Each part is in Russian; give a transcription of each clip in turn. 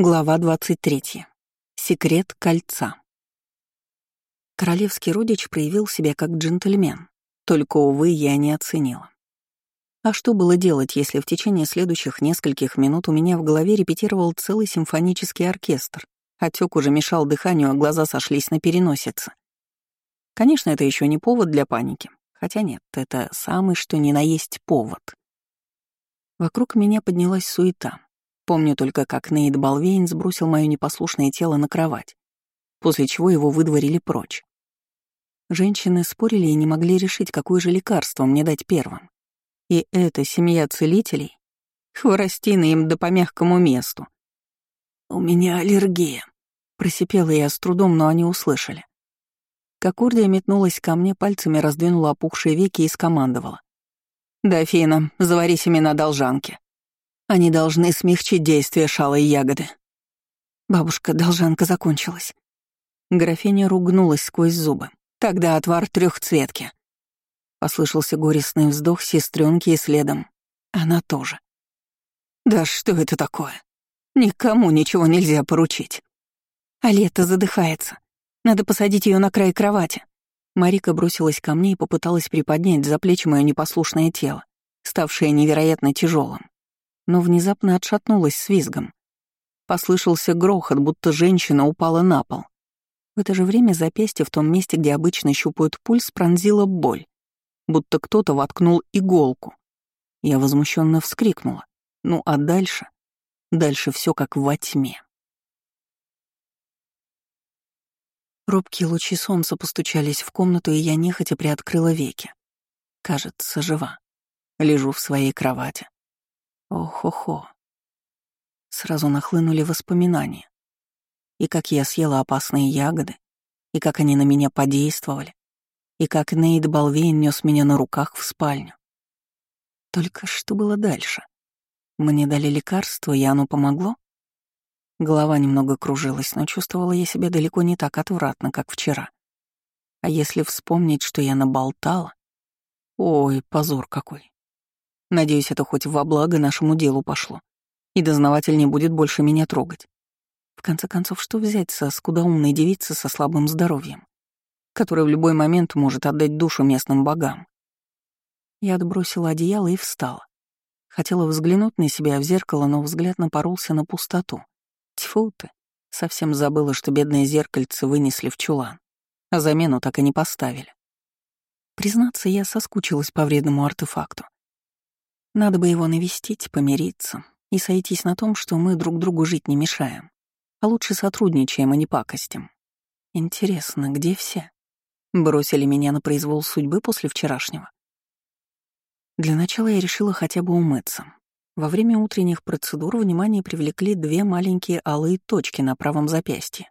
Глава 23. Секрет кольца. Королевский родич проявил себя как джентльмен, только, увы, я не оценила. А что было делать, если в течение следующих нескольких минут у меня в голове репетировал целый симфонический оркестр, отек уже мешал дыханию, а глаза сошлись на переносице? Конечно, это еще не повод для паники, хотя нет, это самый что ни на есть повод. Вокруг меня поднялась суета. Помню только, как Нейт Балвейн сбросил мое непослушное тело на кровать, после чего его выдворили прочь. Женщины спорили и не могли решить, какое же лекарство мне дать первым. И эта семья целителей — хворостина им да по мягкому месту. «У меня аллергия», — просипела я с трудом, но они услышали. Кокурдия метнулась ко мне, пальцами раздвинула опухшие веки и скомандовала. «Дофина, завари семена должанки». Они должны смягчить действие шалой ягоды. Бабушка, должанка закончилась. Графиня ругнулась сквозь зубы. Тогда отвар трехцветки. Послышался горестный вздох сестренки и следом. Она тоже. Да что это такое? Никому ничего нельзя поручить. А лето задыхается. Надо посадить ее на край кровати. Марика бросилась ко мне и попыталась приподнять за плечи мое непослушное тело, ставшее невероятно тяжелым но внезапно отшатнулась с визгом. Послышался грохот, будто женщина упала на пол. В это же время запястье в том месте, где обычно щупают пульс, пронзила боль, будто кто-то воткнул иголку. Я возмущенно вскрикнула. Ну а дальше? Дальше все как во тьме. Робкие лучи солнца постучались в комнату, и я нехотя приоткрыла веки. Кажется, жива. Лежу в своей кровати. Ох-хо-хо. Сразу нахлынули воспоминания. И как я съела опасные ягоды, и как они на меня подействовали, и как Нейд Балвейн нес меня на руках в спальню. Только что было дальше? Мне дали лекарство, и оно помогло? Голова немного кружилась, но чувствовала я себя далеко не так отвратно, как вчера. А если вспомнить, что я наболтала... Ой, позор какой. Надеюсь, это хоть во благо нашему делу пошло. И дознаватель не будет больше меня трогать. В конце концов, что взять со скудоумной девицы со слабым здоровьем, которая в любой момент может отдать душу местным богам? Я отбросила одеяло и встала. Хотела взглянуть на себя в зеркало, но взгляд напоролся на пустоту. Тьфу ты, совсем забыла, что бедное зеркальце вынесли в чулан, а замену так и не поставили. Признаться, я соскучилась по вредному артефакту. Надо бы его навестить, помириться и сойтись на том, что мы друг другу жить не мешаем, а лучше сотрудничаем, а не пакостим. Интересно, где все? Бросили меня на произвол судьбы после вчерашнего? Для начала я решила хотя бы умыться. Во время утренних процедур внимание привлекли две маленькие алые точки на правом запястье.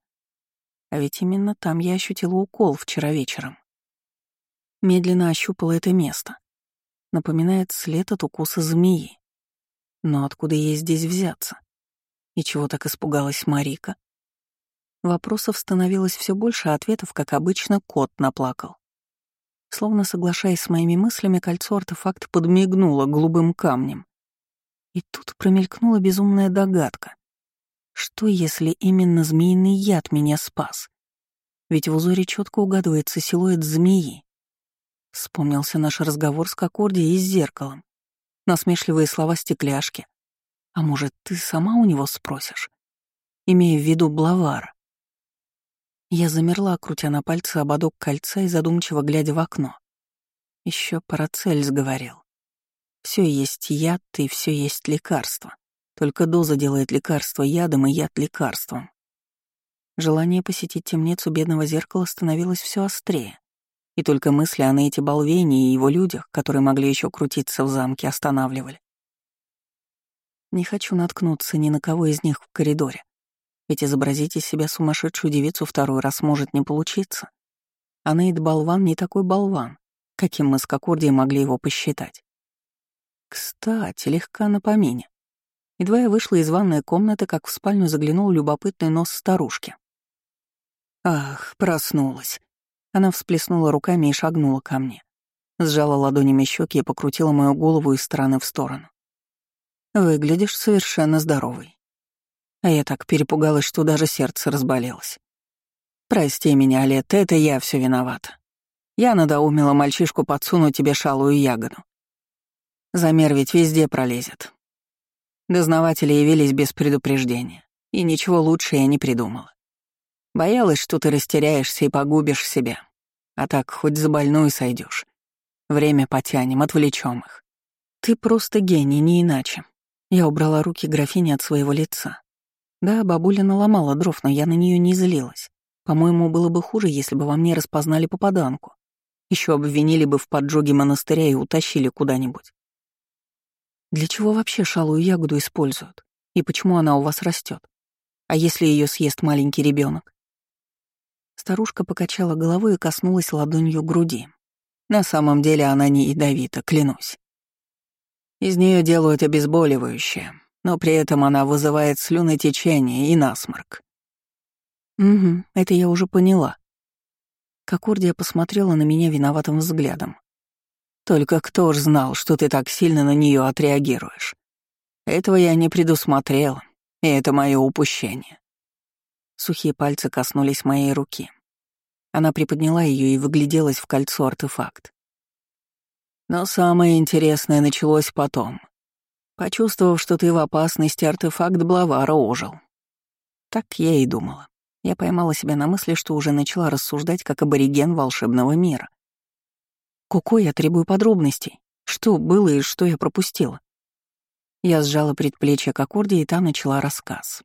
А ведь именно там я ощутила укол вчера вечером. Медленно ощупала это место. Напоминает след от укуса змеи. Но откуда ей здесь взяться? И чего так испугалась Марика? Вопросов становилось все больше, а ответов, как обычно, кот наплакал. Словно соглашаясь с моими мыслями, кольцо-артефакт подмигнуло голубым камнем. И тут промелькнула безумная догадка. Что, если именно змеиный яд меня спас? Ведь в узоре четко угадывается силуэт змеи, Вспомнился наш разговор с Кокорди и с зеркалом. Насмешливые слова стекляшки. А может, ты сама у него спросишь? Имея в виду Блавара. Я замерла, крутя на пальце ободок кольца и задумчиво глядя в окно. Еще Парацельс говорил. Все есть яд и все есть лекарство. Только доза делает лекарство ядом и яд лекарством. Желание посетить темницу бедного зеркала становилось все острее. И только мысли о Нейте Балвене и его людях, которые могли еще крутиться в замке, останавливали. Не хочу наткнуться ни на кого из них в коридоре. Ведь изобразить из себя сумасшедшую девицу второй раз может не получиться. А Нейт Болван не такой болван, каким мы с Кокордией могли его посчитать. Кстати, легка на помине. Едва я вышла из ванной комнаты, как в спальню заглянул любопытный нос старушки. Ах, проснулась. Она всплеснула руками и шагнула ко мне. Сжала ладонями щеки и покрутила мою голову из стороны в сторону. «Выглядишь совершенно здоровой». А я так перепугалась, что даже сердце разболелось. Прости меня, Лет, это я все виновата. Я надоумила мальчишку подсунуть тебе шалую ягоду. Замер ведь везде пролезет. Дознаватели явились без предупреждения, и ничего лучше я не придумала. Боялась, что ты растеряешься и погубишь себя. А так хоть за больную сойдешь. Время потянем, отвлечем их. Ты просто гений, не иначе. Я убрала руки графини от своего лица. Да, бабуля наломала дров, но я на нее не злилась. По-моему, было бы хуже, если бы во мне распознали попаданку. Еще обвинили бы в поджоге монастыря и утащили куда-нибудь. Для чего вообще шалую ягоду используют? И почему она у вас растет? А если ее съест маленький ребенок? Старушка покачала головой и коснулась ладонью груди. На самом деле она не ядовита, клянусь. Из нее делают обезболивающее, но при этом она вызывает слюнотечение и насморк. Угу, это я уже поняла. Кокордия посмотрела на меня виноватым взглядом. Только кто ж знал, что ты так сильно на нее отреагируешь? Этого я не предусмотрела, и это мое упущение. Сухие пальцы коснулись моей руки. Она приподняла ее и выгляделась в кольцо артефакт. Но самое интересное началось потом. Почувствовав, что ты в опасности, артефакт Блавара ожил. Так я и думала. Я поймала себя на мысли, что уже начала рассуждать как абориген волшебного мира. Куко я требую подробностей. Что было и что я пропустила? Я сжала предплечье к аккорде, и та начала рассказ.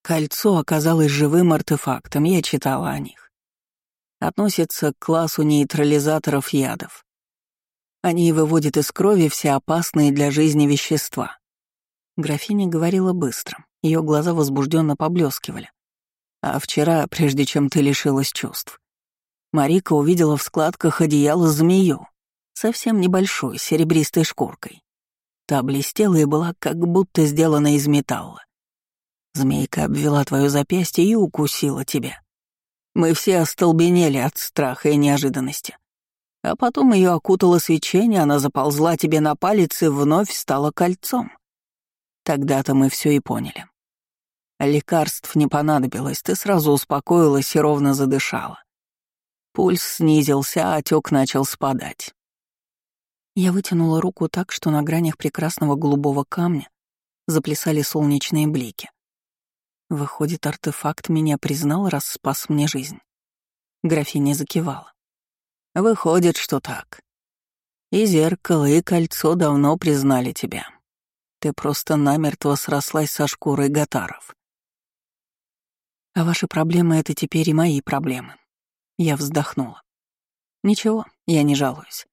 Кольцо оказалось живым артефактом, я читала о них. Относится к классу нейтрализаторов ядов. Они выводят из крови все опасные для жизни вещества. Графиня говорила быстро, ее глаза возбужденно поблескивали. А вчера, прежде чем ты лишилась чувств, Марика увидела в складках одеяла змею, совсем небольшой, серебристой шкуркой. Та блестела и была как будто сделана из металла. Змейка обвела твое запястье и укусила тебя. Мы все остолбенели от страха и неожиданности. А потом ее окутало свечение, она заползла тебе на палец и вновь стала кольцом. Тогда-то мы все и поняли. Лекарств не понадобилось, ты сразу успокоилась и ровно задышала. Пульс снизился, а отек начал спадать. Я вытянула руку так, что на гранях прекрасного голубого камня заплясали солнечные блики. Выходит, артефакт меня признал, раз спас мне жизнь. Графиня закивала. Выходит, что так. И зеркало, и кольцо давно признали тебя. Ты просто намертво срослась со шкурой гатаров. А ваши проблемы — это теперь и мои проблемы. Я вздохнула. Ничего, я не жалуюсь.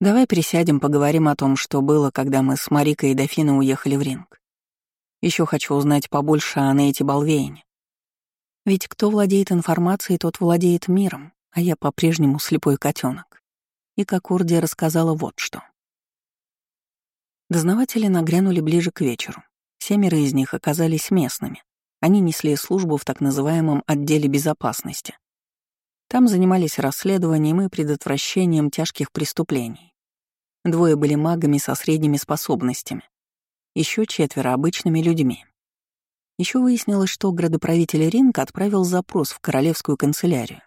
Давай присядем, поговорим о том, что было, когда мы с Марикой и Дофиной уехали в ринг. Еще хочу узнать побольше о Нейте Балвейне. Ведь кто владеет информацией, тот владеет миром, а я по-прежнему слепой котенок. И как Урдия рассказала вот что. Дознаватели нагрянули ближе к вечеру. Семеро из них оказались местными. Они несли службу в так называемом отделе безопасности. Там занимались расследованием и предотвращением тяжких преступлений. Двое были магами со средними способностями, еще четверо обычными людьми. Еще выяснилось, что градоправитель Ринка отправил запрос в королевскую канцелярию.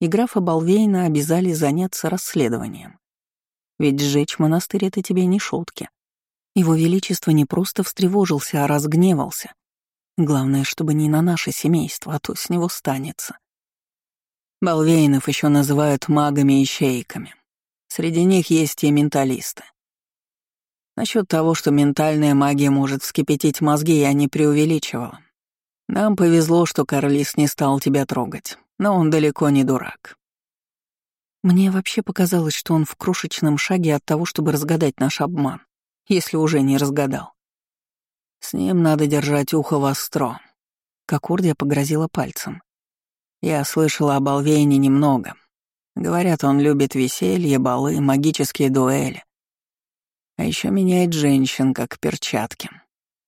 И графа Балвейна обязали заняться расследованием. Ведь сжечь монастырь — это тебе не шутки. Его Величество не просто встревожился, а разгневался. Главное, чтобы не на наше семейство, а то с него станется. Балвейнов еще называют магами и щейками. Среди них есть и менталисты. Насчет того, что ментальная магия может вскипятить мозги, я не преувеличивала. Нам повезло, что Карлис не стал тебя трогать, но он далеко не дурак. Мне вообще показалось, что он в крошечном шаге от того, чтобы разгадать наш обман, если уже не разгадал. С ним надо держать ухо востро. Как Ордия погрозила пальцем. Я слышала об Алвейне немного. Говорят, он любит веселье, балы, магические дуэли. А еще меняет женщин, как перчатки.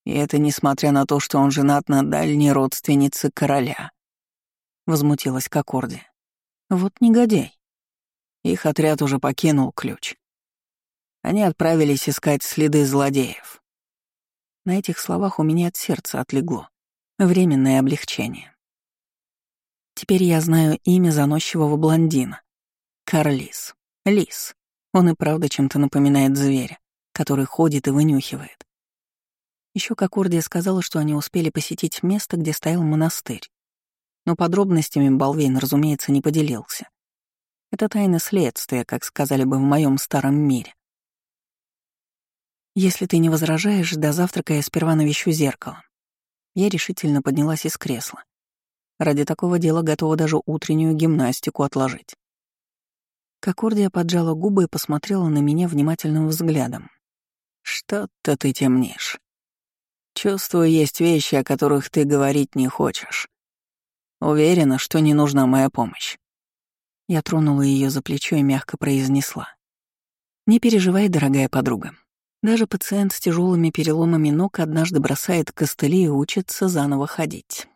И это несмотря на то, что он женат на дальней родственнице короля. Возмутилась Кокорди. Вот негодяй. Их отряд уже покинул ключ. Они отправились искать следы злодеев. На этих словах у меня от сердца отлегло. Временное облегчение. Теперь я знаю имя заносчивого блондина. Карлис. Лис. Он и правда чем-то напоминает зверя, который ходит и вынюхивает. Еще Кокордия сказала, что они успели посетить место, где стоял монастырь. Но подробностями Балвейн, разумеется, не поделился. Это тайна следствия, как сказали бы в моем старом мире. Если ты не возражаешь, до завтрака я сперва навещу зеркало. Я решительно поднялась из кресла. Ради такого дела готова даже утреннюю гимнастику отложить. Кокордия поджала губы и посмотрела на меня внимательным взглядом. «Что-то ты темнишь. Чувствую, есть вещи, о которых ты говорить не хочешь. Уверена, что не нужна моя помощь». Я тронула ее за плечо и мягко произнесла. «Не переживай, дорогая подруга. Даже пациент с тяжелыми переломами ног однажды бросает костыли и учится заново ходить.